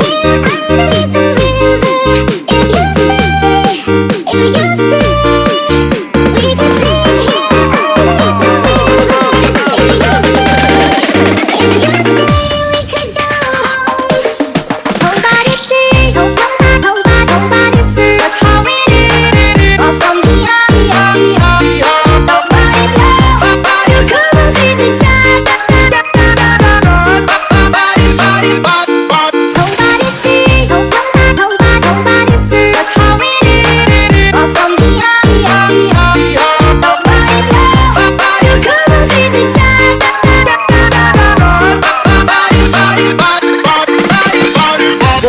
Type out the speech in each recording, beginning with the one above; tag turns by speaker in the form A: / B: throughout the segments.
A: Yeah.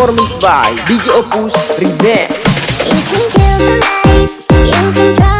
B: performance by DJ Opus Remix.
A: You can kill the lights, you can